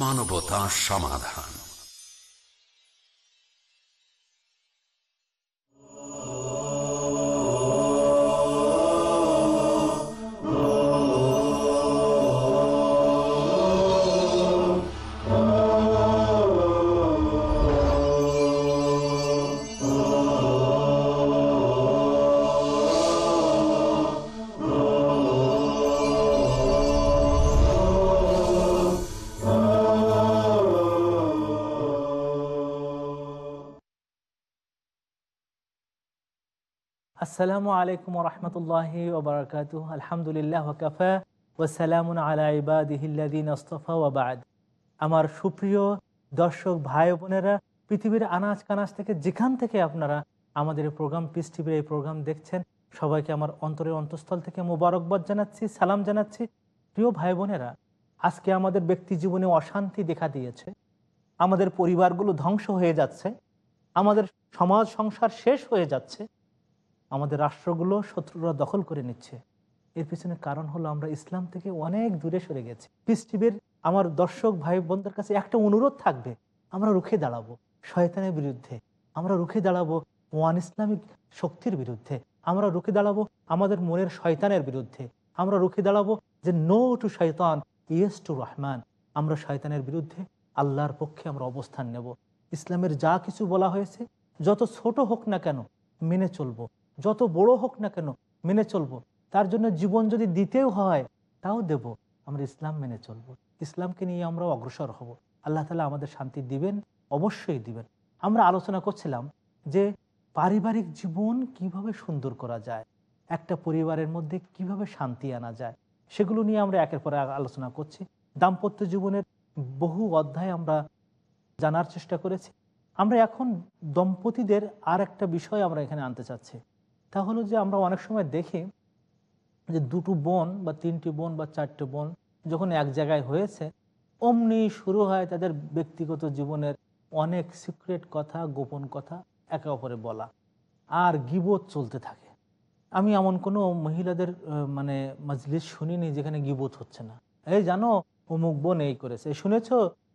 মানবতা সমাধান। আসসালামু আলাইকুম রহমতুল্লাহ ওবরাকাত আলহামদুলিল্লাহ ওকাফা ওসালামুন আলা ইবাদিহিল্লাদিন আস্তফা ওবাদ আমার সুপ্রিয় দর্শক ভাই বোনেরা, পৃথিবীর আনাজ কানাজ থেকে যেখান থেকে আপনারা আমাদের প্রোগ্রাম পিস টিভির এই প্রোগ্রাম দেখছেন, সবাইকে আমার অন্তরের অন্তঃস্থল থেকে মোবারকবাদ জানাচ্ছি, সালাম জানাচ্ছি। প্রিয় ভাই বোনেরা, আজকে আমাদের ব্যক্তি জীবনে অশান্তি দেখা দিয়েছে। আমাদের পরিবারগুলো ধ্বংস হয়ে যাচ্ছে। আমাদের সমাজ সংসার শেষ হয়ে যাচ্ছে। আমাদের রাষ্ট্রগুলো শত্রুরা দখল করে নিচ্ছে। এর পিছনে কারণ হলো আমরা ইসলাম থেকে অনেক দূরে সরে গেছি। টিভির আমার দর্শক ভাই বোনদের কাছে একটা অনুরোধ থাকবে, আমরা রুখে দাঁড়াবো শয়তানের বিরুদ্ধে। আমরা রুখে দাঁড়াবো ওয়ান ইসলামিক শক্তির বিরুদ্ধে। আমরা রুখে দাঁড়াবো আমাদের মনের শয়তানের বিরুদ্ধে। আমরা রুখে দাঁড়াবো যে নো টু শয়তান ইয়েস টু রহমান। আমরা শয়তানের বিরুদ্ধে আল্লাহর পক্ষে আমরা অবস্থান নেব। ইসলামের যা কিছু বলা হয়েছে, যত ছোট হোক না কেন মেনে চলবো। যত বড় হোক না কেন মেনে চলবো। তার জন্য জীবন যদি দিতেও হয়, তাও দেব। আমরা ইসলাম মেনে চলব। ইসলামকে নিয়ে আমরা অগ্রসর হব। আল্লাহ তালা আমাদের শান্তি দিবেন, অবশ্যই দিবেন। আমরা আলোচনা করছিলাম যে পারিবারিক জীবন কীভাবে সুন্দর করা যায়, একটা পরিবারের মধ্যে কীভাবে শান্তি আনা যায়, সেগুলো নিয়ে আমরা একের পর আলোচনা করছি। দাম্পত্য জীবনের বহু অধ্যায় আমরা জানার চেষ্টা করেছি। আমরা এখন দম্পতিদের আর একটা বিষয় আমরা এখানে আনতে চাচ্ছি। তা হলো যে আমরা অনেক সময় দেখি যে দুটো বোন বা তিনটি বোন বা চারটে বোন যখন এক জায়গায় হয়েছে, অমনি শুরু হয় তাদের ব্যক্তিগত জীবনের অনেক সিক্রেট কথা, গোপন কথা একে অপরে বলা। আর গিবোধ চলতে থাকে। আমি এমন কোনো মহিলাদের মানে মজলিস শুনিনি যেখানে গিবোধ হচ্ছে না। এই জানো, অমুক বোন এই করেছে। শুনেছ?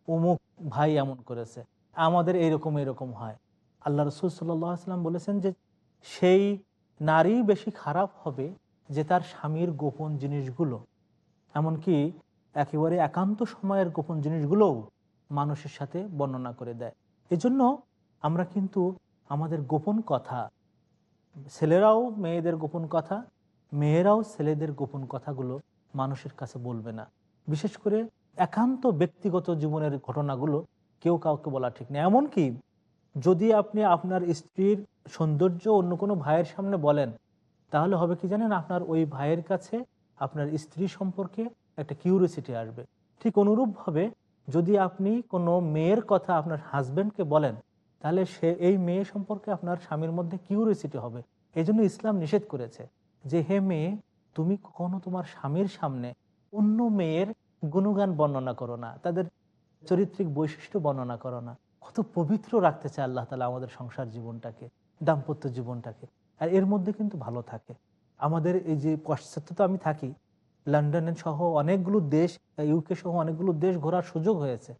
অমুক ভাই এমন করেছে। আমাদের এইরকম এরকম হয়। আল্লাহ রসুল সাল্লাম বলেছেন যে, সেই নারী বেশি খারাপ হবে যে তার স্বামীর গোপন জিনিসগুলো। এমনকি একেবারে একান্ত সময়ের গোপন জিনিসগুলোও মানুষের সাথে বর্ণনা করে দেয়। এজন্য আমরা কিন্তু আমাদের গোপন কথা, ছেলেরাও মেয়েদের গোপন কথা, মেয়েরাও ছেলেদের গোপন কথাগুলো মানুষের কাছে বলবে না। বিশেষ করে একান্ত ব্যক্তিগত জীবনের ঘটনাগুলো কেউ কাউকে বলা ঠিক না এমনকি যদি আপনি আপনার স্ত্রীর সৌন্দর্য অন্য কোনো ভাইয়ের সামনে বলেন, তাহলে হবে কি জানেন? আপনার ওই ভাইয়ের কাছে আপনার স্ত্রী সম্পর্কে একটা কিউরিয়াসিটি আসবে। ঠিক অনুরূপভাবে যদি আপনি কোনো মেয়ের কথা আপনার হাজব্যান্ডকে বলেন, তাহলে সে এই মেয়ে সম্পর্কে আপনার স্বামীর মধ্যে কিউরিয়াসিটি হবে। এই জন্য ইসলাম নিষেধ করেছে যে, হে মেয়ে, তুমি কখনো তোমার স্বামীর সামনে অন্য মেয়ের গুণগান বর্ণনা করো না, তাদের চরিত্রিক বৈশিষ্ট্য বর্ণনা করো না। কত পবিত্র রাখতে চায় আল্লাহ তালা আমাদের সংসার জীবনটাকে। দাম্পত্য জীবনটাকে। আর এর মধ্যে কিন্তু ভালো থাকে। আমাদের এই যে পাশ্চাত্য আমি থাকি, লন্ডনে সহ অনেকগুলো দেশ ইউকে সহ অনেকগুলো দেশ ঘোরার সুযোগ হয়েছে।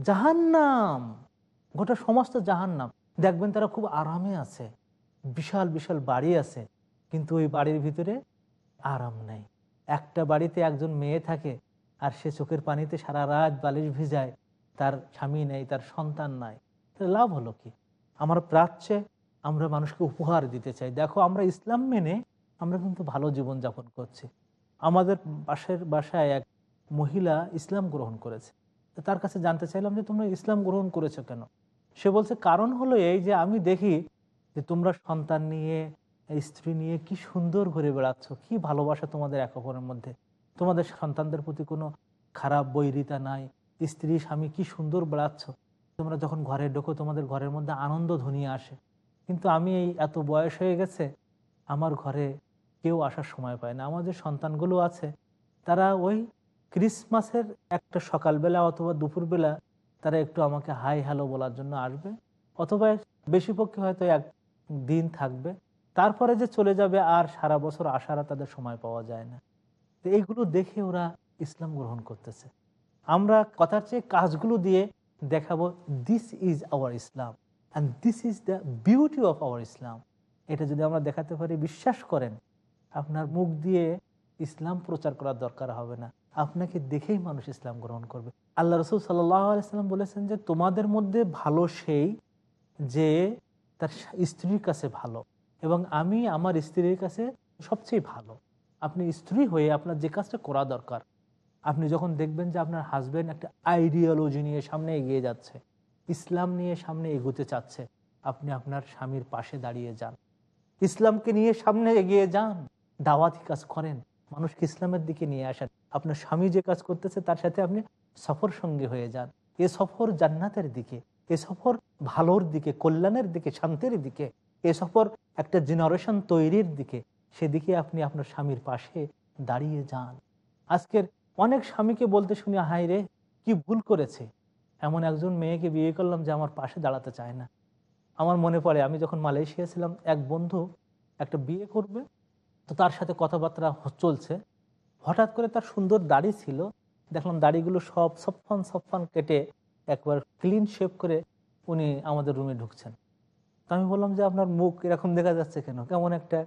জাহান্নাম! গোটা সমস্ত জাহান্নাম। দেখবেন তারা খুব আরামে আছে। বিশাল বিশাল বাড়ি আছে। কিন্তু ওই বাড়ির ভিতরে আরাম নেই। একটা বাড়িতে একজন মেয়ে থাকে আর সে চোখের পানিতে সারা রাত বালিশ ভিজায়। তার স্বামী নেই, তার সন্তান নাই। লাভ হলো কি? আমার প্রাচ্যে আমরা মানুষকে উপহার দিতে চাই। দেখো, আমরা ইসলাম মেনে আমরা কিন্তু ভালো জীবন যাপন করছি। আমাদের বাসের বাসায় এক মহিলা ইসলাম গ্রহণ করেছে। তার কাছে জানতে চাইলাম যে, তোমরা ইসলাম গ্রহণ করেছ কেন? সে বলছে, কারণ হলো এই যে, আমি দেখি যে, তোমরা সন্তান নিয়ে, স্ত্রী নিয়ে কি সুন্দর ঘুরে বেড়াচ্ছ, কি ভালোবাসা তোমাদের এক অপরের মধ্যে। তোমাদের সন্তানদের প্রতি কোনো খারাপ বৈরিতা নাই, স্ত্রী স্বামী কি সুন্দর বেড়াচ্ছ। তোমরা যখন ঘরে ঢোকো, তোমাদের ঘরের মধ্যে আনন্দ ধনিয়ে আসে। কিন্তু আমি এই এত বয়স হয়ে গেছে, আমার ঘরে কেউ আসার সময় পায় না। আমার যে সন্তানগুলো আছে, তারা ওই ক্রিসমাসের একটা সকালবেলা অথবা দুপুরবেলা তারা একটু আমাকে হাই হ্যালো বলার জন্য আসবে। অথবা বেশি পক্ষে হয়তো এক দিন থাকবে। তারপরে যে চলে যাবে আর সারা বছর আসারা তাদের সময় পাওয়া যায় না। তো এইগুলো দেখে ওরা ইসলাম গ্রহণ করতেছে। আমরা কথার চেয়ে কাজগুলো দিয়ে দেখাবো this is our Islam and this is the beauty of our Islam এটা যদি আমরা দেখাতে পারি, বিশ্বাস করেন, আপনার মুখ দিয়ে ইসলাম প্রচার করার দরকার হবে না। আপনাকে দেখেই মানুষ ইসলাম গ্রহণ করবে। আল্লাহ রসুল সাল্লাম বলেছেন যে, তোমাদের মধ্যে ভালো সেই যে তার স্ত্রীর কাছে ভালো এবং আমি আমার স্ত্রীর কাছে সবচেয়ে ভালো। আপনি স্ত্রী হয়ে আপনার যে কাজটা করা দরকার, আপনি যখন দেখবেন যে আপনার হাজব্যান্ড একটা আইডিওলজি নিয়ে সামনে এগিয়ে যাচ্ছে ইসলাম নিয়ে সামনে এগোতে চাচ্ছে। আপনি আপনার স্বামীর পাশে দাঁড়িয়ে যান। ইসলামকে নিয়ে সামনে এগিয়ে যান। দাওয়াতি কাজ করেন। মানুষকে ইসলামের দিকে নিয়ে আসেন। আপনার স্বামী যে কাজ করতেছে, তার সাথে আপনি সফর সঙ্গে হয়ে যান। এ সফর জান্নাতের দিকে, এ সফর ভালোর দিকে, কল্যাণের দিকে, শান্তির দিকে, এ সফর একটা জেনারেশন তৈরির দিকে, সেদিকে আপনি আপনার স্বামীর পাশে দাঁড়িয়ে যান। আজকের অনেক স্বামীকে বলতে শুনি হাই রে, কি ভুল করেছে? এমন একজন মেয়েকে বিয়ে করলাম যে আমার পাশে দাঁড়াতে চায় না। আমার মনে পড়ে, আমি যখন মালয়েশিয়া ছিলাম, এক বন্ধু একটা বিয়ে করবে, তো তার সাথে কথাবার্তা চলছে। হঠাৎ করে তার সুন্দর দাড়ি ছিল, দেখলাম দাড়িগুলো সব সফান সফান কেটে একবার ক্লিন শেপ করে উনি আমাদের রুমে ঢুকছেন। তো আমি বললাম যে, আপনার মুখ এরকম দেখা যাচ্ছে কেন? কেমন একটা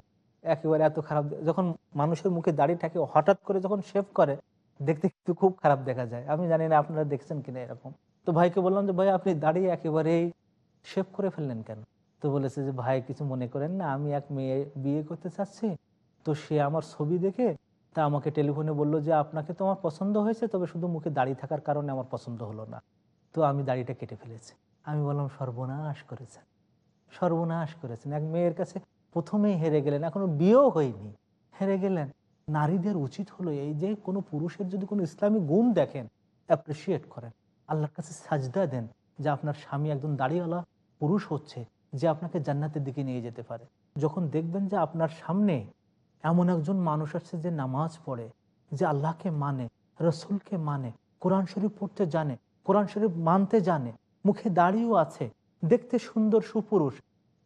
একেবারে এত খারাপ যখন মানুষের মুখে দাড়ি থাকে হঠাৎ করে যখন শেভ করে, দেখতে কিন্তু খুব খারাপ দেখা যায়। আমি জানি না আপনারা দেখছেন কিনা এরকম। তো ভাইকে বললাম যে, ভাই, আপনি দাঁড়িয়ে একেবারেই শেভ করে ফেললেন কেন? তো বলেছে যে, ভাই, কিছু মনে করেন না, আমি এক মেয়ে বিয়ে করতে চাচ্ছি, তো সে আমার ছবি দেখে, তা আমাকে টেলিফোনে বলল যে, আপনাকে তো আমার পছন্দ হয়েছে, তবে শুধু মুখে দাড়ি থাকার কারণে আমার পছন্দ হলো না। তো আমি দাড়িটা কেটে ফেলেছি। আমি বললাম, সর্বনাশ করেছেন সর্বনাশ করেছেন। এক মেয়ের কাছে প্রথমেই হেরে গেলেন, এখনও বিয়েও হয়নি। হেরে গেলেন। নারীদের উচিত হলো এই যে, কোনো পুরুষের যদি কোনো ইসলামী গুণ দেখেন অ্যাপ্রিসিয়েট করেন। আল্লাহর কাছে সাজদা দেন যে আপনার স্বামী একজন দাড়িওয়ালা পুরুষ হচ্ছে যে আপনাকে জান্নাতের দিকে নিয়ে যেতে পারে। যখন দেখবেন যে আপনার সামনে এমন একজন মানুষ আছে যে নামাজ পড়ে, যে আল্লাহকে মানে রসুলকে মানে কোরআন শরীফ পড়তে জানে, কোরআন শরীফ মানতে জানে, মুখে দাড়িও আছে, দেখতে সুন্দর সুপুরুষ,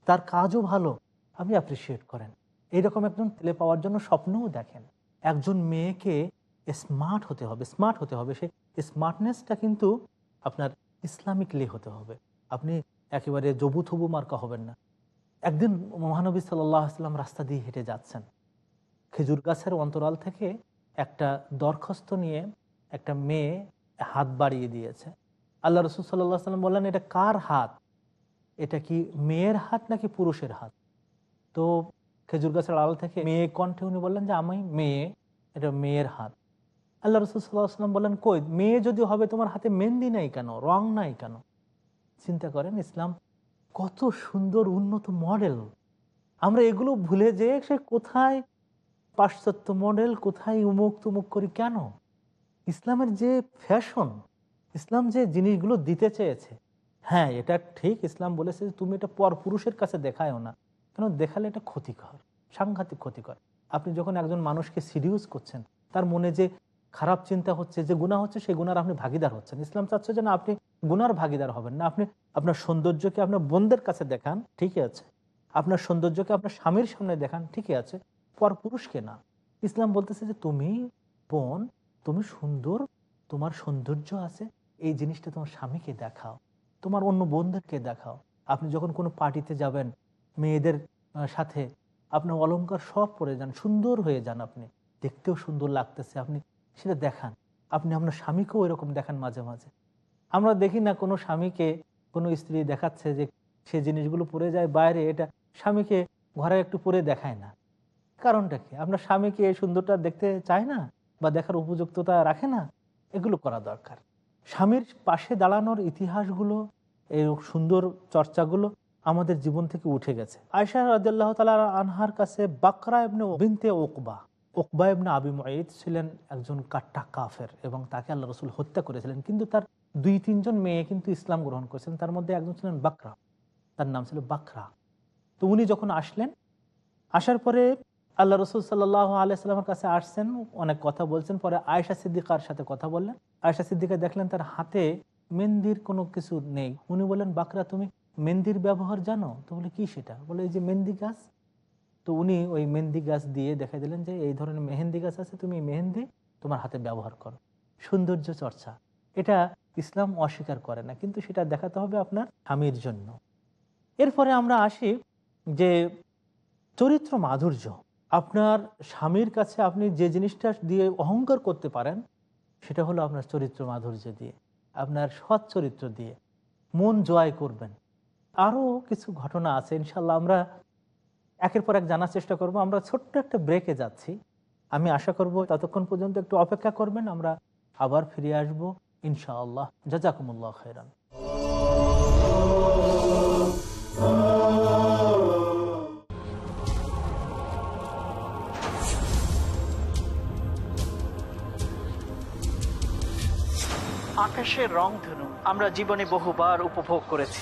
তার কাজও ভালো, আপনি অ্যাপ্রিসিয়েট করেন। এইরকম একজন ছেলে পাওয়ার জন্য স্বপ্নও দেখেন। একজন মেয়েকে স্মার্ট হতে হবে স্মার্ট হতে হবে। সেই স্মার্টনেসটা কিন্তু আপনার ইসলামিকলি হতে হবে। আপনি একেবারে জবু থবু মার্কা হবেন না। একদিন মহানবী সাল্লাম রাস্তা দিয়ে হেঁটে যাচ্ছেন। খেজুর গাছের অন্তরাল থেকে একটা দরখাস্ত নিয়ে একটা মেয়ে হাত বাড়িয়ে দিয়েছে। আল্লাহ রসুল সাল্লাহ সাল্লাম বললেন, এটা কার হাত? এটা কি মেয়ের হাত নাকি পুরুষের হাত? তো খেজুর গাছের আড়াল থেকে মেয়ে কণ্ঠে উনি বললেন যে, আমি মেয়ে, এটা মেয়ের হাত। আল্লাহ রসুল বললেন কই, মেয়ে যদি হবে, তোমার হাতে মেহেন্দি নাই কেন? রং নাই কেন? চিন্তা করেন ইসলাম, কত সুন্দর, উন্নত মডেল। আমরা এগুলো ভুলে যে সে কোথায় পাশ্চাত্য মডেল, কোথায় উমুক তুমুক করি কেন? ইসলামের যে ফ্যাশন, ইসলাম যে জিনিসগুলো দিতে চেয়েছে হ্যাঁ এটা ঠিক, ইসলাম বলেছে যে তুমি এটা পর পুরুষের কাছে দেখায়ও না, কেন দেখালে এটা ক্ষতিকর, সাংঘাতিক ক্ষতিকর। আপনি যখন একজন মানুষকে সিরিউস করছেন, তার মনে যে খারাপ চিন্তা হচ্ছে, যে গুণা হচ্ছে, সেই গুণার আপনি ভাগিদার হচ্ছেন। ইসলাম চাচ্ছে যে না, আপনি গুনার ভাগিদার হবেন না। আপনি আপনার সৌন্দর্যকে আপনার বোনদের কাছে দেখান, ঠিকই আছে। আপনার সৌন্দর্যকে আপনার স্বামীর সামনে দেখান, ঠিকই আছে। পর পুরুষকে না। ইসলাম বলতেছে যে তুমি বোন, তুমি সুন্দর, তোমার সৌন্দর্য আছে, এই জিনিসটা তোমার স্বামীকে দেখাও, তোমার অন্য বোনদেরকে দেখাও। আপনি যখন কোনো পার্টিতে যাবেন, মেয়েদের সাথে, আপনার অলঙ্কার সব পরে যান, সুন্দর হয়ে যান আপনি। দেখতেও সুন্দর লাগতেছে। আপনি সেটা দেখান। আপনি আপনার স্বামীকেও এরকম দেখান মাঝে মাঝে। আমরা দেখি না কোনো স্বামীকে কোনো স্ত্রী দেখাচ্ছে যে সে জিনিসগুলো পরে যায় বাইরে, এটা স্বামীকে ঘরে একটু পরে দেখায় না। কারণটা কি? আপনার স্বামীকে এই সুন্দরটা দেখতে চায় না বা দেখার উপযুক্ততা রাখে না? এগুলো করা দরকার। স্বামীর পাশে দাঁড়ানোর ইতিহাসগুলো, এই সুন্দর চর্চাগুলো আমাদের জীবন থেকে উঠে গেছে। আয়সা রাদিল্লাহ তালা আনহার কাছে বাকরা এমনি বিনতে ওকবা। ওকবা এমনি আবি মঈদ ছিলেন একজন কাট্টা কাফের এবং তাকে আল্লাহ রসুল হত্যা করেছিলেন। কিন্তু তার দুই, তিনজন মেয়ে কিন্তু ইসলাম গ্রহণ করেছেন। তার মধ্যে একজন ছিলেন বাকরা, তার নাম ছিল বাকরা। তো উনি যখন আসলেন, আসার পরে আল্লাহ রসুল সাল্লাহ আলাইসাল্লামের কাছে আসছেন, অনেক কথা বলছেন। পরে আয়সা সিদ্দিকার সাথে কথা বললেন। আয়সা সিদ্দিকা দেখলেন তার হাতে মেহেন্দির কোনো কিছু নেই। উনি বললেন, বাকরা, তুমি মেহেন্দির ব্যবহার জানো? তো বলে, কি সেটা? বলে, এই যে মেহেন্দি গাছ তো উনি ওই মেহেন্দি গাছ দিয়ে দেখা দিলেন যে এই ধরনের মেহেন্দি গাছ আছে, তুমি মেহেন্দি তোমার হাতে ব্যবহার করো। সৌন্দর্য চর্চা। এটা ইসলাম অস্বীকার করে না, কিন্তু সেটা দেখাতে হবে আপনার স্বামীর জন্য। এরপরে আমরা আসি যে চরিত্র মাধুর্য। আপনার স্বামীর কাছে আপনি যে জিনিসটা দিয়ে অহংকার করতে পারেন, সেটা হলো আপনার চরিত্র মাধুর্য দিয়ে, আপনার সৎ চরিত্র দিয়ে। মন জয় করবেন। আরও কিছু ঘটনা আছে ইনশাল্লাহ আমরা একের পর এক জানার চেষ্টা করব। আমরা ছোট্ট একটা ব্রেকে যাচ্ছি। আমি আশা করব ততক্ষণ পর্যন্ত একটু অপেক্ষা করবেন। আমরা আবার ফিরে আসব, ইনশাআল্লাহ। জাজাকুমুল্লাহ খেরান আকাশের রংধনু আমরা জীবনে বহুবার উপভোগ করেছি।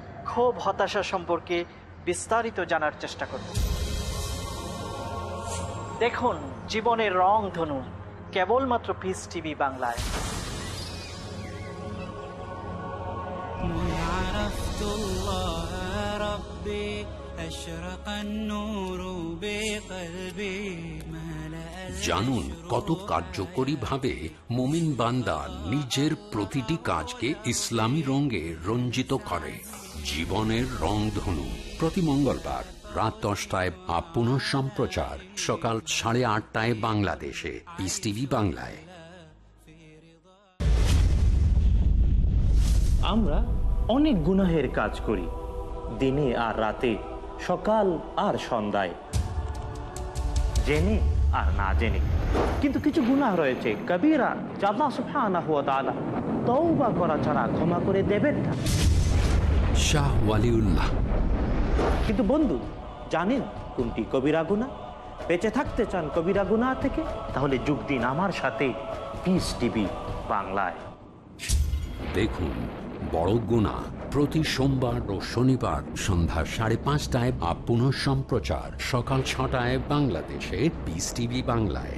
ক্ষোভ হতাশা সম্পর্কে বিস্তারিত জানার চেষ্টা করব। দেখুন জীবনের রং ধনু কেবলমাত্র পিস টিভি বাংলায়। জানুন কত কার্যকরী ভাবে মোমিন বান্দা নিজের প্রতিটি কাজকে ইসলামী রঙে রঞ্জিত করে। জীবনের রংধনু প্রতি মঙ্গলবার রাত দশটায় বা পুনঃ সম্প্রচার। সকাল সাড়ে আটটায় বাংলাদেশে। পিস টিভি বাংলায়। আমরা অনেক গুনাহের কাজ করি। দিনে আর রাতে, সকাল আর সন্ধ্যায়। জেনে আর না জেনে। কিন্তু কিছু গুনাহ রয়েছে। কবিরা জাল্লা সুবহানাহু ওয়া তাআলা তওবা করা ছাড়া ক্ষমা করে দেবেন না। শাহ ওয়ালিউল্লাহ। কিন্তু বন্ধু জানেন কোনটি কবিরা গুনাহ বেঁচে থাকতে চান কবিরা গুনাহ থেকে? তাহলে যোগ দিন আমার সাথে। পিস টিভি বাংলায়। দেখুন বড় গুণা প্রতি সোমবার ও শনিবার সন্ধ্যা সাড়ে পাঁচটায় বা পুনঃ সম্প্রচার সকাল ছটায় বাংলাদেশে পিস টিভি বাংলায়।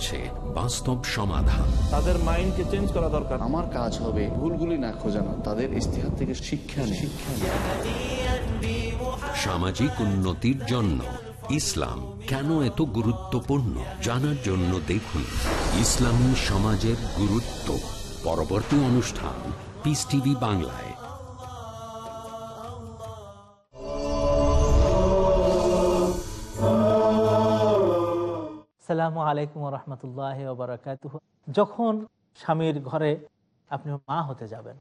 দিয়েছে বাস্তব সমাধান। তাদের মাইন্ডকে চেঞ্জ করা দরকার। আমার কাজ হবে ভুলগুলি না খোঁজানো তাদের ইস্তেহার থেকে শিক্ষা শিক্ষা সামাজিক উন্নতির জন্য ইসলাম কেন এত গুরুত্বপূর্ণ? জানার জন্য দেখুন ইসলামী সমাজের গুরুত্ব। পরবর্তী অনুষ্ঠান পিস টিভি বাংলায়। সালামু আলাইকুম রহমতুল্লাহ ওবরাকাত যখন স্বামীর ঘরে আপনি মা হতে যাবেন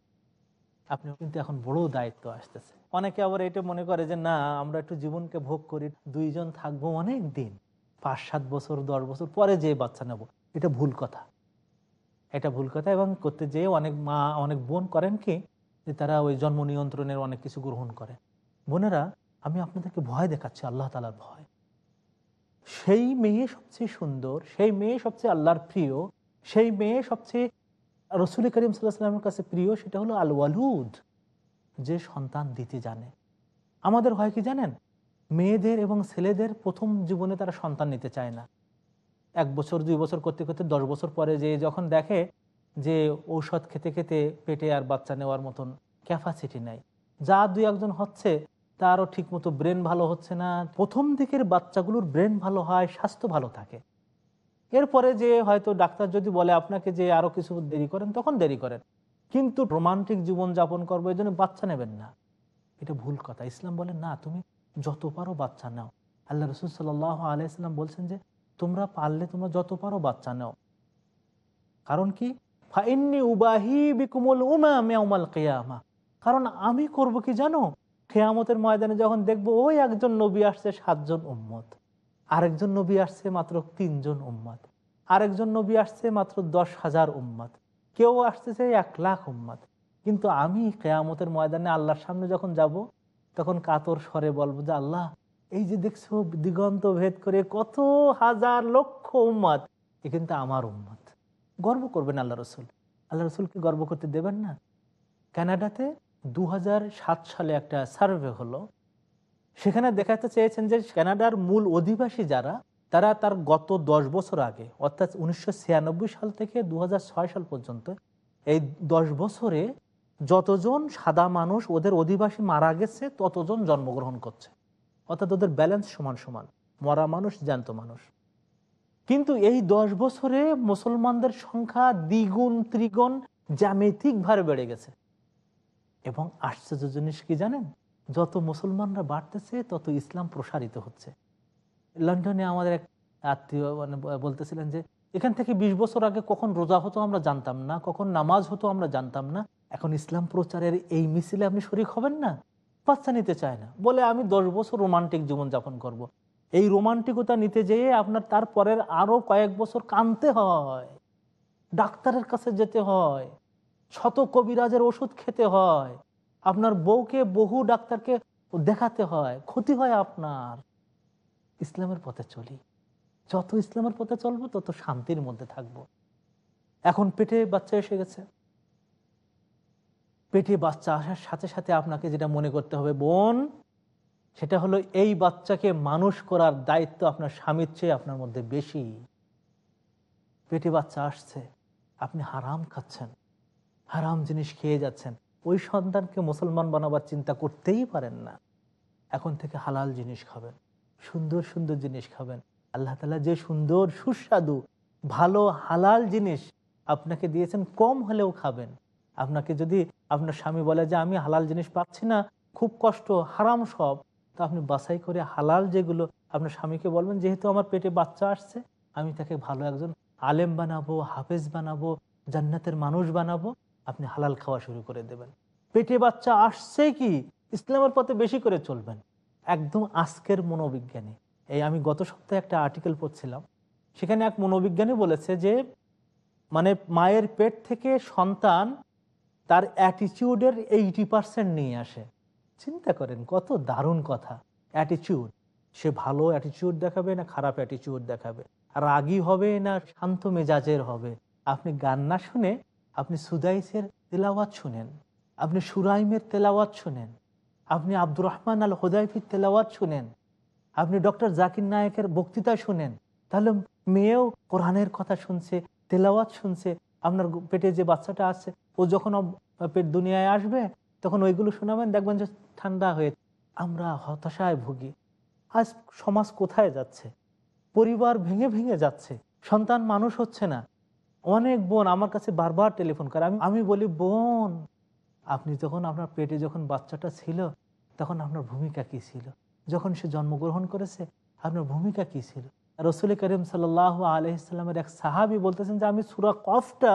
আপনি কিন্তু এখন বড় দায়িত্ব আসতেছে। অনেকে আবার এটা মনে করে যে, না, আমরা একটু জীবনকে ভোগ করি, দুইজন থাকব অনেক দিন পাঁচ সাত বছর, দশ বছর, পরে যে বাচ্চা নেব। এটা ভুল কথা। এটা ভুল কথা এবং করতে যেয়ে অনেক মা, অনেক বোন করেন কি, যে তারা ওই জন্ম নিয়ন্ত্রণের অনেক কিছু গ্রহণ করে। বোনেরা, আমি আপনাদেরকে ভয় দেখাচ্ছি, আল্লাহ তালার ভয়। সেই মেয়ে সবচেয়ে সুন্দর, সেই মেয়ে সবচেয়ে আল্লাহর প্রিয়, সেই মেয়ে সবচেয়ে রসুল করিম সাল্লাহামের কাছে প্রিয় সেটা হলো আল ওয়ালুদ যে সন্তান দিতে জানে। আমাদের হয় কি জানেন? মেয়েদের এবং ছেলেদের প্রথম জীবনে তারা সন্তান নিতে চায় না। এক বছর, দুই বছর করতে করতে দশ বছর পরে যে যখন দেখে যে ঔষধ খেতে খেতে পেটে আর বাচ্চা নেওয়ার মতন ক্যাপাসিটি নাই, যা দুই একজন হচ্ছে তারও ঠিক মতো ব্রেন ভালো হচ্ছে না। প্রথম দিকের বাচ্চাগুলোর ব্রেন ভালো হয়, স্বাস্থ্য ভালো থাকে। এরপরে যে হয়তো ডাক্তার যদি বলে আপনাকে যে আরও কিছু দেরি করেন, তখন দেরি করেন। কিন্তু রোমান্টিক জীবন যাপন করব, এই জন্য বাচ্চা নেবেন না। এটা ভুল কথা। ইসলাম বলে, না, তুমি যত পারো বাচ্চা নাও। আল্লাহ রসুল সাল আলাইসাল্লাম বলছেন যে, তোমরা পারলে তোমরা যত পারো বাচ্চা নাও। কারণ কি? ফাইন্নি উবাহি বিকুমুল উমা মেউমাল কেয়ামা। কারণ আমি করব কি জানো? কেয়ামতের ময়দানে যখন দেখব, ওই একজন নবী আসছে সাতজন উম্মত। আরেকজন নবী আসছে মাত্র তিনজন উম্মত। আরেকজন নবী আসছে মাত্র দশ হাজার উম্মত। কেউ আসতেছে এক লাখ উম্মত। কিন্তু আমি কেয়ামতের ময়দানে আল্লাহর সামনে যখন যাব, তখন কাতর স্বরে বলব যে, আল্লাহ, এই যে দেখছ দিগন্ত ভেদ করে কত হাজার লক্ষ উম্মত, এ কিন্তু আমার উম্মত। গর্ব করবেন আল্লাহ রসুল। আল্লাহ রসুলকে গর্ব করতে দেবেন না? কানাডাতে দু হাজার সাত সালে একটা সার্ভে হলো। সেখানে দেখাতে চেয়েছেন যে কানাডার মূল অধিবাসী যারা, তারা তার গত দশ বছর আগে, অর্থাৎ উনিশশো সাল থেকে দু সাল পর্যন্ত, এই দশ বছরে যতজন সাদা মানুষ ওদের অধিবাসী মারা গেছে, ততজন জন্মগ্রহণ করছে। অর্থাৎ ওদের ব্যালেন্স সমান সমান, মরা মানুষ, জ্যান্ত মানুষ। কিন্তু এই দশ বছরে মুসলমানদের সংখ্যা দ্বিগুণ, ত্রিগুণ, জ্যামিতিকভাবে বেড়ে গেছে। এবং আশ্চর্য জিনিস কি জানেন? যত মুসলমানরা বাড়তেছে, তত ইসলাম প্রসারিত হচ্ছে। লন্ডনে আমাদের এক আত্মীয় মানে বলতেছিলেন যে, এখান থেকে ২০ বছর আগে কখন রোজা হতো আমরা জানতাম না, কখন নামাজ হতো আমরা জানতাম না, এখন ইসলাম প্রচারের এই মিছিলে আপনি শরিক হবেন না? বাচ্চা নিতে চায় না। বলে, আমি দশ বছর রোমান্টিক জীবনযাপন করব। এই রোমান্টিকতা নিতে যেয়ে আপনার তারপরের আরও কয়েক বছর কানতে হয়, ডাক্তারের কাছে যেতে হয় শত কবিরাজের ওষুধ খেতে হয়। আপনার বউকে বহু ডাক্তারকে দেখাতে হয়, ক্ষতি হয় আপনার। ইসলামের পথে চলি। যত ইসলামের পথে চলবো, তত শান্তির মধ্যে থাকব। এখন পেটে বাচ্চা এসে গেছে। পেটে বাচ্চা আসার সাথে সাথে আপনাকে যেটা মনে করতে হবে, বোন, সেটা হলো এই বাচ্চাকে মানুষ করার দায়িত্ব আপনার স্বামীর চেয়ে আপনার মধ্যে বেশি। পেটে বাচ্চা আসছে, আপনি হারাম খাচ্ছেন। হারাম জিনিস খেয়ে যাচ্ছেন। ওই সন্তানকে মুসলমান বানাবার চিন্তা করতেই পারেন না। এখন থেকে হালাল জিনিস খাবেন, সুন্দর সুন্দর জিনিস খাবেন। আল্লাহ তালা যে সুন্দর, সুস্বাদু, ভালো, হালাল জিনিস আপনাকে দিয়েছেন, কম হলেও খাবেন। আপনাকে যদি আপনার স্বামী বলে যে, আমি হালাল জিনিস পাচ্ছি না, খুব কষ্ট, হারাম সব, তো আপনি বাছাই করে হালাল যেগুলো আপনার স্বামীকে বলবেন, যেহেতু আমার পেটে বাচ্চা আসছে, আমি তাকে ভালো একজন আলেম বানাবো, হাফেজ বানাবো, জান্নাতের মানুষ বানাবো আপনি হালাল খাওয়া শুরু করে দেবেন। পেটে বাচ্চা আসছে কি? ইসলামের পথে বেশি করে চলবেন। একদম আজকের মনোবিজ্ঞানী। এই আমি গত সপ্তাহে একটা আর্টিকেল পড়ছিলাম। সেখানে এক মনোবিজ্ঞানী বলেছে যে মানে মায়ের পেট থেকে সন্তান তার অ্যাটিচিউডের এইটি পার্সেন্ট নিয়ে আসে। চিন্তা করেন, কত দারুণ কথা। অ্যাটিচিউড সে ভালো অ্যাটিচিউড দেখাবে না খারাপ অ্যাটিচিউড দেখাবে? রাগি হবে না শান্ত মেজাজের হবে? আপনি গান না শুনে আপনি সুদাইসের তেলাওয়াত শুনেন, আপনি সুরাইমের তেলাওয়াত শুনেন, আপনি আব্দুর রহমান আল হোদাইফির তেলাওয়াত শুনেন, আপনি ডক্টর জাকির নায়কের বক্তৃতা শুনেন, তাহলে মেয়েও কোরআনের কথা শুনছে, তেলাওয়াত শুনছে, আপনার পেটে যে বাচ্চাটা আছে, ও যখন পেট দুনিয়ায় আসবে, তখন ওইগুলো শোনাবেন, দেখবেন যে ঠান্ডা হয়ে আমরা হতাশায় ভুগি। আজ সমাজ কোথায় যাচ্ছে? পরিবার ভেঙে ভেঙে যাচ্ছে। সন্তান মানুষ হচ্ছে না। অনেক বোন আমার কাছে বারবার টেলিফোন করে। আমি আমি বলি, বোন, আপনি যখন আপনার পেটে যখন বাচ্চাটা ছিল, তখন আপনার ভূমিকা কি ছিল? যখন সে জন্মগ্রহণ করেছে, আপনার ভূমিকা কি ছিল? রসুল করিম সাল আলহিসাল্লামের এক সাহাবি বলতেছেন যে, আমি সুরা কফটা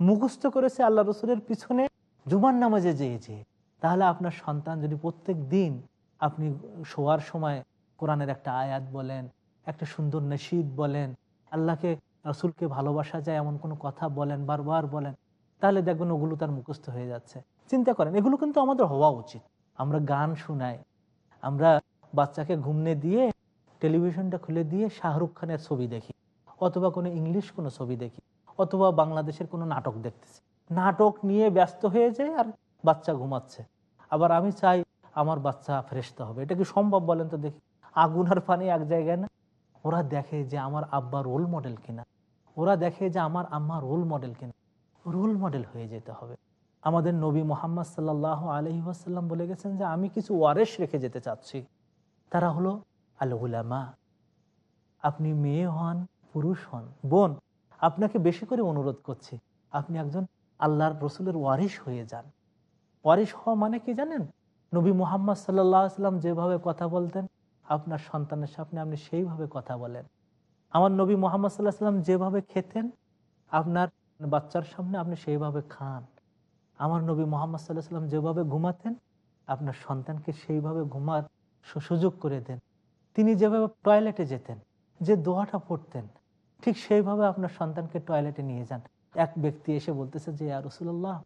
মুখস্থ করেছি আল্লাহ রসুলের পিছনে জুমার নামাজে যেয়ে যেয়ে তাহলে আপনার সন্তান যদি প্রত্যেক দিন আপনি শোয়ার সময় কোরআনের একটা আয়াত বলেন, একটা সুন্দর নসিদ বলেন, আল্লাহকে রসুলকে ভালোবাসা যায় এমন কোনো কথা বলেন, বারবার বলেন, তাহলে দেখবেন ওগুলো তার মুখস্থ হয়ে যাচ্ছে। চিন্তা করেন, এগুলো কিন্তু আমাদের হওয়া উচিত। আমরা গান শোনাই, আমরা বাচ্চাকে ঘুমনে দিয়ে টেলিভিশনটা খুলে দিয়ে শাহরুখ খানের ছবি দেখি, অথবা কোনো ইংলিশ কোনো ছবি দেখি, অথবা বাংলাদেশের কোনো নাটক দেখতেছি। নাটক নিয়ে ব্যস্ত হয়ে যায় আর বাচ্চা ঘুমাচ্ছে। আবার আমি চাই আমার বাচ্চা ফ্রেশতে হবে। এটা কি সম্ভব বলেন তো দেখি। আগুন আর পানি এক জায়গায় না। ওরা দেখে যে আমার আব্বা রোল মডেল কিনা। ওরা দেখে যে আমার আম্মা রোল মডেল কিনা। রোল মডেল হয়ে যেতে হবে। আমাদের নবী মোহাম্মদ সাল্লাহ আলহি আসাল্লাম বলে গেছেন যে, আমি কিছু ওয়ারেস রেখে যেতে চাচ্ছি। তারা হলো আলহুলামা আপনি মেয়ে হন, পুরুষ হন, বোন, আপনাকে বেশি করে অনুরোধ করছি, আপনি একজন আল্লাহর রসুলের ওয়ারিস হয়ে যান। ওয়ারিস হওয়া মানে কি জানেন? নবী মোহাম্মদ সাল্লাহ সাল্লাম যেভাবে কথা বলতেন, আপনার সন্তানের সামনে আপনি সেইভাবে কথা বলেন। আমার নবী মোহাম্মদ সাল্লাহ সাল্লাম যেভাবে খেতেন, আপনার বাচ্চার সামনে আপনি সেইভাবে খান। আমার নবী মোহাম্মদ সাল্লাহ সাল্লাম যেভাবে ঘুমাতেন, আপনার সন্তানকে সেইভাবে ঘুমার সুযোগ করে দেন। তিনি যেভাবে টয়লেটে যেতেন, যে দোয়াটা পড়তেন, ঠিক সেইভাবে আপনার সন্তানকে টয়লেটে নিয়ে যান। এক ব্যক্তি এসে বলতেছে যে আর রসুল্লাহ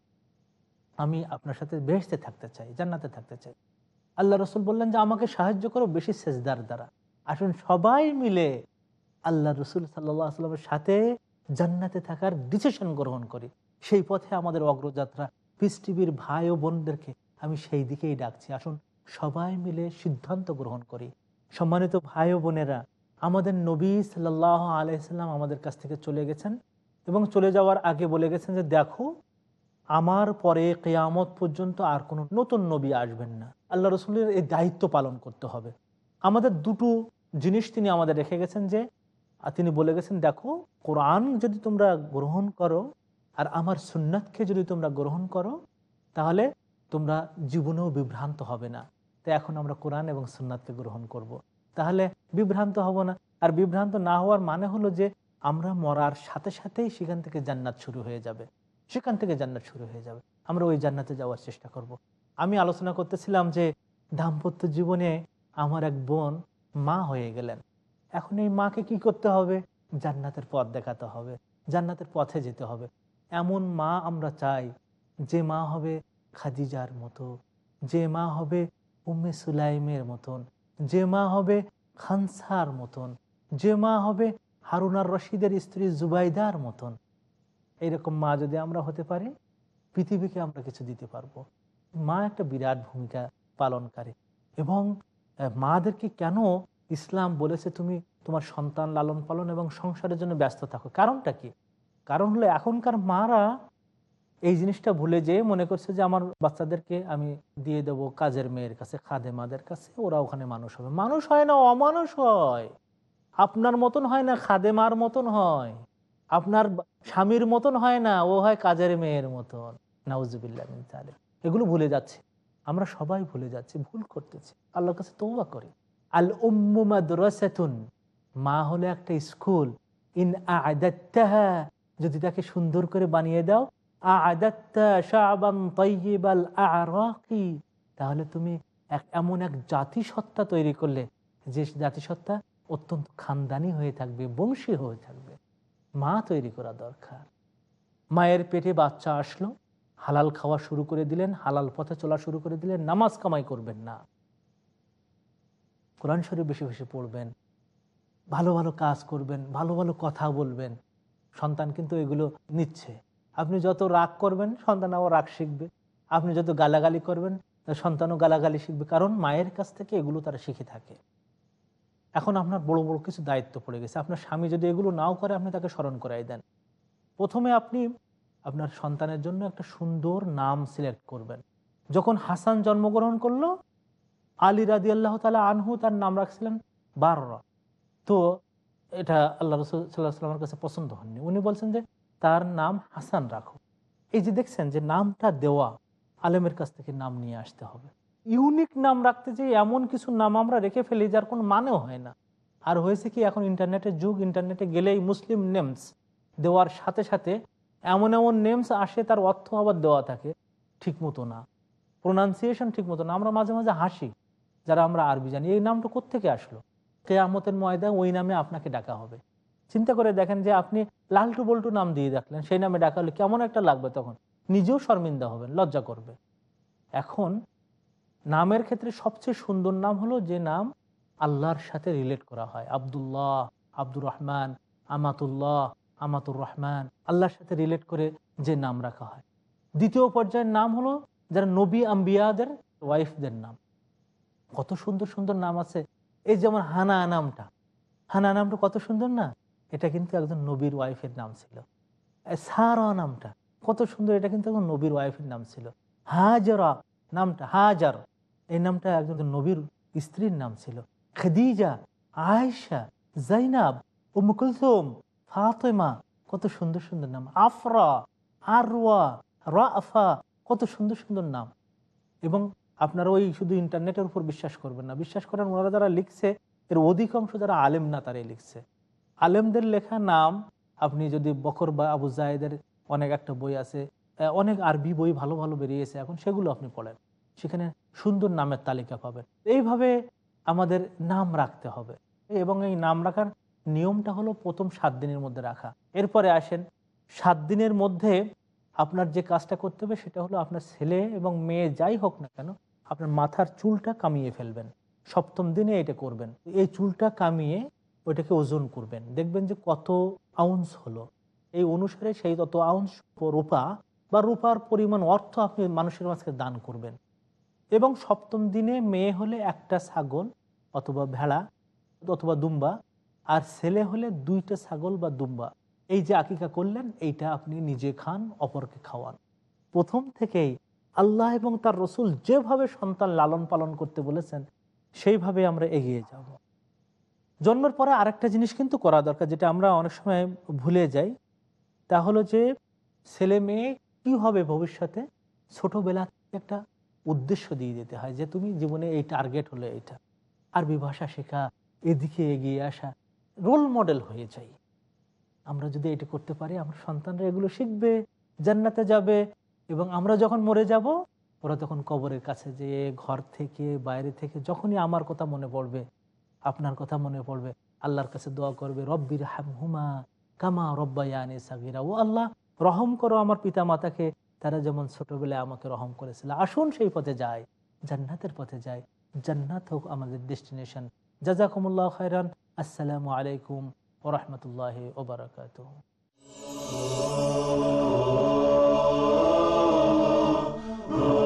আমি আপনার সাথে বেহেশতে থাকতে চাই, জান্নাতে থাকতে চাই। আল্লাহ রসুল বললেন যে, আমাকে সাহায্য করো বেশি সেজদার দ্বারা। আসুন সবাই মিলে আল্লাহ রসুল সাল্লাহ আসলামের সাথে জান্নাতে থাকার ডিসিশন গ্রহণ করি। সেই পথে আমাদের অগ্রযাত্রা পিস টিভির ভাই ও বোনদেরকে আমি সেই দিকেই ডাকছি। আসুন, সবাই মিলে সিদ্ধান্ত গ্রহণ করি। সম্মানিত ভাই ও বোনেরা, আমাদের নবী সাল্লাহ আলাইসাল্লাম আমাদের কাছ থেকে চলে গেছেন এবং চলে যাওয়ার আগে বলে গেছেন যে, দেখো, আমার পরে কেয়ামত পর্যন্ত আর কোনো নতুন নবী আসবেন না। আল্লাহ রসুলের এই দায়িত্ব পালন করতে হবে। আমাদের দুটো জিনিস তিনি আমাদের রেখে গেছেন যে আর তিনি বলে গেছেন, দেখো, কোরআন যদি তোমরা গ্রহণ করো আর আমার সুন্নাতকে যদি তোমরা গ্রহণ করো, তাহলে তোমরা জীবনেও বিভ্রান্ত হবে না। তো এখন আমরা কোরআন এবং সুন্নাতকে গ্রহণ করব। তাহলে বিভ্রান্ত হব না। আর বিভ্রান্ত না হওয়ার মানে হলো যে, আমরা মরার সাথে সাথেই সেখান থেকে জান্নাত শুরু হয়ে যাবে। সেখান থেকে জান্নাত শুরু হয়ে যাবে। আমরা ওই জান্নাতে যাওয়ার চেষ্টা করব। আমি আলোচনা করতেছিলাম যে, দাম্পত্য জীবনে আমার এক বোন মা হয়ে গেলেন। এখন এই মাকে কি করতে হবে? জান্নাতের পথ দেখাতে হবে, জান্নাতের পথে যেতে হবে। এমন মা আমরা চাই, যে মা হবে খাদিজার মতো, যে মা হবে উম্মে সুলাইমের মতন, যে মা হবে খানসার মতন, যে মা হবে হারুনার রশিদের স্ত্রী জুবাইদার মতন। এইরকম মা যদি আমরা হতে পারি, পৃথিবীকে আমরা কিছু দিতে পারব। মা একটা বিরাট ভূমিকা পালন করে এবং মাদেরকে কেন ইসলাম বলেছে তুমি তোমার সন্তান লালন পালন এবং সংসারের জন্য ব্যস্ত থাকো। কারণটা কি? কারণ হলো এখনকার মারা এই জিনিসটা ভুলে যেয়ে মনে করছে যে আমার বাচ্চাদেরকে আমি দিয়ে দেব কাজের মেয়ের কাছে খাদে মাদের কাছে, ওরা ওখানে মানুষ হবে। মানুষ হয় না, অমানুষ হয়। আপনার মতন হয় না, খাদেমার মতন হয়। আপনার স্বামীর মতন হয় না, ও হয় কাজের মেয়ের মতন। নাউজুবিল্লাহ মিন যালিক। এগুলো ভুলে যাচ্ছে। আমরা সবাই ভুলে যাচ্ছি, ভুল করতেছি। আল্লাহর কাছে তৌবা করি। আল উম্মু মাদ্রাসাতুন, মা হলো একটা স্কুল। ইন আদাত্তাহা যদি তাকে সুন্দর করে বানিয়ে দাও। তাহলে তুমি এক, এমন এক জাতিসত্তা তৈরি করলে, যে জাতিসত্তা অত্যন্ত খানদানি হয়ে থাকবে, বংশী হয়ে থাকবে। মা তৈরি করা দরকার। মায়ের পেটে বাচ্চা আসলো, হালাল খাওয়া শুরু করে দিলেন, হালাল পথে চলা শুরু করে দিলেন, নামাজ কামাই করবেন না। কোরআন শরীফ বেশি বেশি পড়বেন, ভালো ভালো কাজ করবেন, ভালো ভালো কথা বলবেন, সন্তান কিন্তু এগুলো নিচ্ছে। আপনি যত রাগ করবেন সন্তান আবার রাগ শিখবে। আপনি যত গালাগালি করবেন সন্তানও গালাগালি শিখবে। কারণ মায়ের কাছ থেকে এগুলো তারা শিখে থাকে। এখন আপনার বড় বড় কিছু দায়িত্ব পড়ে গেছে। আপনার স্বামী যদি এগুলো নাও করে, আপনি তাকে স্মরণ করাই দেন। প্রথমে আপনি আপনার সন্তানের জন্য একটা সুন্দর নাম সিলেক্ট করবেন। যখন হাসান জন্মগ্রহণ করল আলী রাদি আল্লাহ তালা আনহু তার নাম রাখছিলেন বাররা। তো এটা আল্লাহ রসুল সাল্লাহ সাল্লামের কাছে পছন্দ হননি। উনি বলছেন যে তার নাম হাসান রাখো। এই যে দেখছেন যে নামটা দেওয়া, আলেমের কাছ থেকে নাম নিয়ে আসতে হবে। ইউনিক নাম রাখতে যে এমন কিছু নাম আমরা রেখে ফেলি যার কোনো মানেও হয় না। আর হয়েছে কি, এখন ইন্টারনেটের যুগ, ইন্টারনেটে গেলেই মুসলিম নেমস দেওয়ার সাথে সাথে এমন এমন নেমস আসে তার অর্থ আবার দেওয়া থাকে ঠিক মতো না। প্রোনাউন্সিয়েশন ঠিক মতো না। আমরা মাঝে মাঝে হাসি। যারা আমরা আরবি জানি, এই নামটা কোত্থেকে আসলো? কেয়ামতের ময়দা ওই নামে আপনাকে ডাকা হবে। চিন্তা করে দেখেন যে আপনি লালটু বল্টু নাম দিয়ে রাখলেন সেই নামে ডাকা হলে কেমন একটা লাগবে তখন? নিজেও শর্মিন্দা হবেন, লজ্জা করবে। এখন নামের ক্ষেত্রে সবচেয়ে সুন্দর নাম হলো যে নাম আল্লাহর সাথে রিলেট করা হয়। আবদুল্লাহ, আব্দুর রহমান, আমাতুল্লাহ, আমাতুর রহমান, আল্লাহর সাথে রিলেট করে যে নাম রাখা হয়। দ্বিতীয় পর্যায়ের নাম হলো যারা নবী আম্বিয়াদের ওয়াইফদের নাম। কত সুন্দর সুন্দর নাম আছে। এই যেমন হানা নামটা। হানা নামটা কত সুন্দর না? এটা কিন্তু একজন নবীর ওয়াইফের নাম ছিল। সারা নামটা, কত সুন্দর, এটা কিন্তু একজন নবীর ওয়াইফের নাম ছিল। হাজরা নামটা, হাজার। এই নামটা একজন নবীর স্ত্রীর নাম ছিল। খাদিজা, আয়েশা, জাইনাব ও মুকুলসুম ফাতেমা, কত সুন্দর সুন্দর নাম। আফরা, আরওয়া, রাফা, কত সুন্দর সুন্দর নাম। এবং আপনারা ওই শুধু ইন্টারনেটের উপর বিশ্বাস করবেন না। বিশ্বাস করেন ওনারা যারা লিখছে, এর অধিকাংশ যারা আলেম না, তারাই লিখছে। আলেমদের লেখা নাম, আপনি যদি বকর বা আবু জায়েদের অনেক একটা বই আছে অনেক আরবি বই ভালো ভালো বেরিয়েছে, এখন সেগুলো আপনি পড়েন। সেখানে সুন্দর নামের তালিকা পাবেন। এইভাবে আমাদের নাম রাখতে হবে। এবং এই নাম রাখার নিয়মটা হলো প্রথম সাত দিনের মধ্যে রাখা। এরপরে আসেন, সাত দিনের মধ্যে আপনার যে কাজটা করতে হবে সেটা হলো আপনার ছেলে এবং মেয়ে যাই হোক না কেন আপনার মাথার চুলটা কামিয়ে ফেলবেন। সপ্তম দিনে এটা করবেন। এই চুলটা কামিয়ে ওইটাকে ওজন করবেন। দেখবেন যে কত আউন্স হলো। এই অনুসারে সেই তত আউন্স রূপা বা রূপার পরিমাণ অর্থ আপনি মানুষের মাঝকে দান করবেন। এবং সপ্তম দিনে মেয়ে হলে একটা ছাগল অথবা ভেড়া অথবা দুম্বা, আর ছেলে হলে দুইটা ছাগল বা দুম্বা। এই যে আকিকা করলেন, এইটা আপনি নিজে খান, অপরকে খাওয়ান। প্রথম থেকেই আল্লাহ এবং তার রসুল যেভাবে সন্তান লালন পালন করতে বলেছেন, সেইভাবে আমরা এগিয়ে যাব। জন্মের পরে আরেকটা জিনিস কিন্তু করা দরকার, যেটা আমরা অনেক সময় ভুলে যাই, তা হলো যে ছেলে মেয়ে কি হবে ভবিষ্যতে? ছোটবেলা একটা উদ্দেশ্য দিয়ে দিতে হয় যে তুমি জীবনে এই টার্গেট হলো এইটা আরবি ভাষা শেখা, এদিকে এগিয়ে আসা রোল মডেল হয়ে যাই। আমরা যদি এটা করতে পারি, আমার সন্তানরা এগুলো শিখবে, জান্নাতে যাবে এবং আমরা যখন মরে যাব, ওরা তখন কবরের কাছে যে ঘর থেকে, বাইরে থেকে যখনই আমার কথা মনে পড়বে, আপনার কথা মনে পড়বে, আল্লাহর কাছে দোয়া করবে, রব্বির হুমা কামা রব্বায়ানি সাগিরা। ও আল্লাহ, রহম করো আমার পিতা মাতাকে তারা যেমন ছোটবেলায় আমাকে রহম করেছিল। আসুন সেই পথে যায় জান্নাতের পথে যায় জান্নাত হোক আমাদের ডেস্টিনেশন। জাজাকুমুল্লাহ খায়রান। আসসালামু আলাইকুম ওরহমতুল্লাহ ওবরাকাত Oh.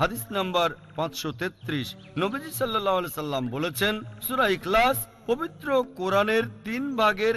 হাদিস নাম্বার পাঁচশো তেত্রিশ। নবীজি সাল্লাহ সাল্লাম বলেছেন সুরা ইখলাস পবিত্র কোরআনের তিন ভাগের